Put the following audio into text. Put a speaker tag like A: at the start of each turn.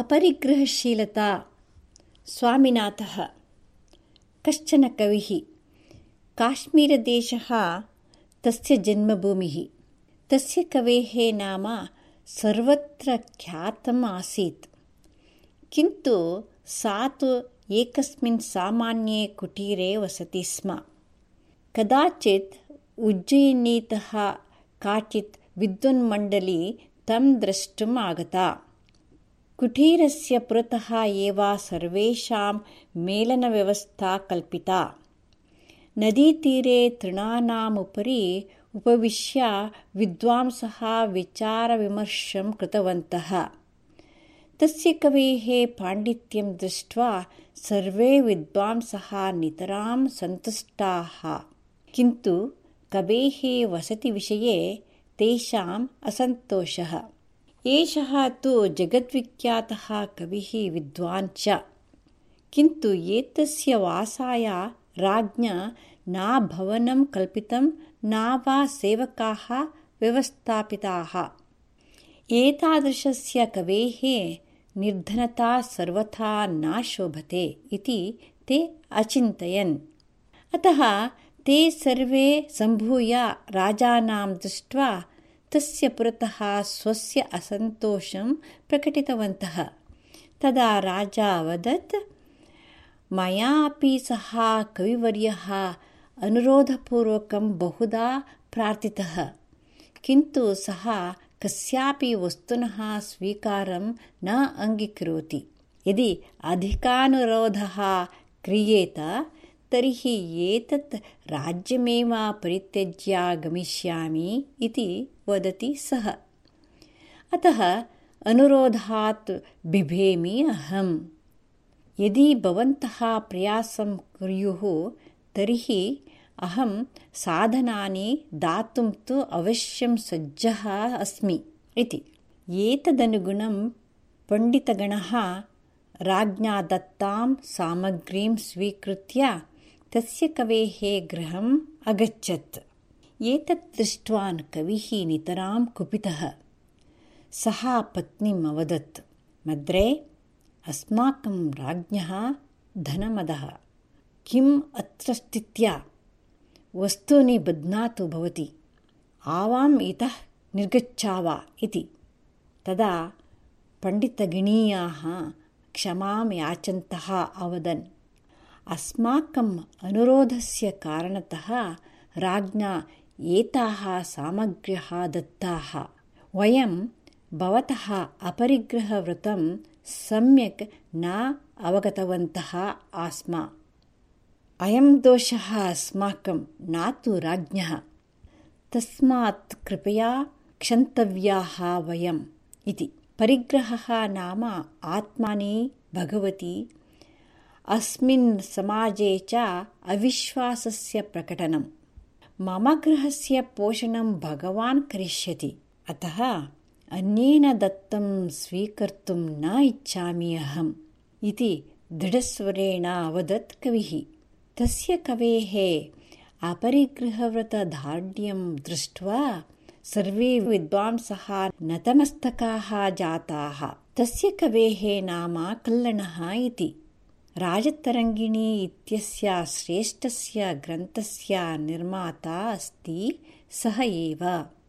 A: अपरिग्रहशीलता स्वामिनाथः कश्चन कविः काश्मीरदेशः तस्य जन्मभूमिः तस्य कवेः नाम सर्वत्र ख्यातम् आसीत् किन्तु सा तु एकस्मिन् सामान्ये कुटीरे वसति स्म कदाचित् उज्जयिनीतः काचित् विद्वन्मण्डली तं द्रष्टुम् आगता कुटीरस्य पुरतः एव सर्वेषां मेलनव्यवस्था कल्पिता। नदीतीरे तृणानाम् उपरि उपविश्य विद्वांसः विचारविमर्शं कृतवन्तः। तस्य कवेः पाण्डित्यं दृष्ट्वा सर्वे विद्वांसः नितरां सन्तुष्टाः। किन्तु कवेः वसतिविषये तेषाम् असन्तोषः एषः तु जगद्विख्यातः कविः विद्वान् च। किन्तु एतस्य वासाय राज्ञा न भवनं कल्पितं न वा सेवकाः व्यवस्थापिताः। एतादृशस्य कवेः निर्धनता सर्वथा न शोभते इति ते अचिन्तयन्। अतः ते सर्वे सम्भूय राजानां दृष्ट्वा तस्य पुरतः स्वस्य असन्तोषं प्रकटितवन्तः तदा राजा अवदत् मया अपि सः कविवर्यः अनुरोधपूर्वकं बहुधा प्रार्थितः किन्तु सः कस्यापि वस्तुनः स्वीकारं न अङ्गीकरोति यदि अधिकानुरोधः क्रियेत तर्हि एतत् राज्यमेव परित्यज्य गमिष्यामि इति वदति सः। अतः अनुरोधात् बिभेमि अहम्। यदि भवन्तः प्रयासं कुर्युः तर्हि अहं साधनानि दातुं तु अवश्यं सज्जः अस्मि इति। एतदनुगुणं पण्डितगणः राज्ञा दत्तां सामग्रीं स्वीकृत्य तस्य कवेः गृहम् अगच्छत् एतत् दृष्ट्वा कविः नितरां कुपितः सः पत्नीम् अवदत् मद्रे अस्माकं राज्ञः धनमदः किम् अत्र स्थित्या वस्तूनि बध्नातु भवति आवाम् इतः निर्गच्छाव इति तदा पण्डितगिणीयाः क्षमां याचन्तः अवदन् अस्माकम् अनुरोधस्य कारणतः राज्ञा एताः सामग्र्यः दत्ताः वयं भवतः अपरिग्रहव्रतं सम्यक् न अवगतवन्तः आस्म अयं दोषः अस्माकं न तु राज्ञः तस्मात् कृपया क्षन्तव्याः वयम् इति परिग्रहः नाम आत्मानि भगवति अस्मिन् समाजे च अविश्वासस्य प्रकटनं मम गृहस्य पोषणं भगवान् करिष्यति। अतः अन्येन दत्तं स्वीकर्तुं न इच्छामि अहम् इति दृढस्वरेण अवदत् कविः। तस्य कवेः अपरिगृहव्रतदार्ढ्यं दृष्ट्वा सर्वे विद्वांसः नतमस्तकाः जाताः। तस्य कवेः नाम कल्लणः इति राजतरङ्गिणी इत्यस्य श्रेष्ठस्य ग्रन्थस्य निर्माता अस्ति सः एव